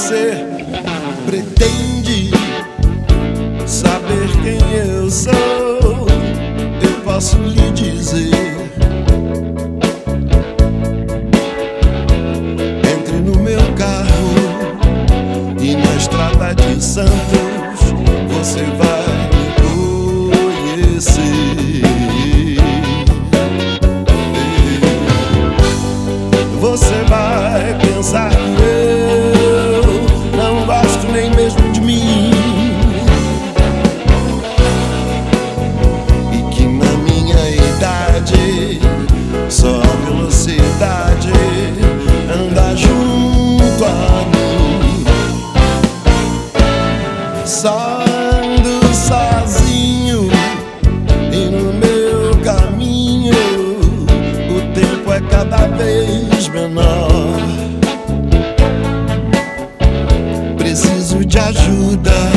você pretende saber quem eu sou, eu posso lhe dizer. Entre no meu carro e na estrada de Santos você vai me conhecer. Você vai pensar. só ando sozinho e no meu caminho o tempo é cada vez menor. Preciso de ajuda.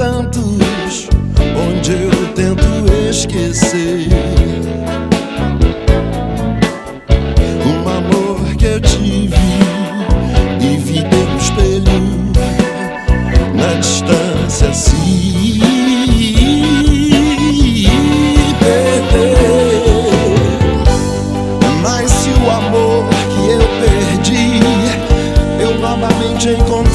Onde eu tento esquecer. Um amor que eu tive e vi pelo espelho na distância se perder. Mas se o amor que eu perdi eu novamente encontrar.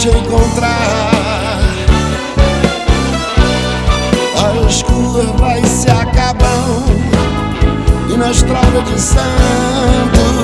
te encontrar. As curvas se acabam e na estrada de Santos.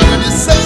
time to say.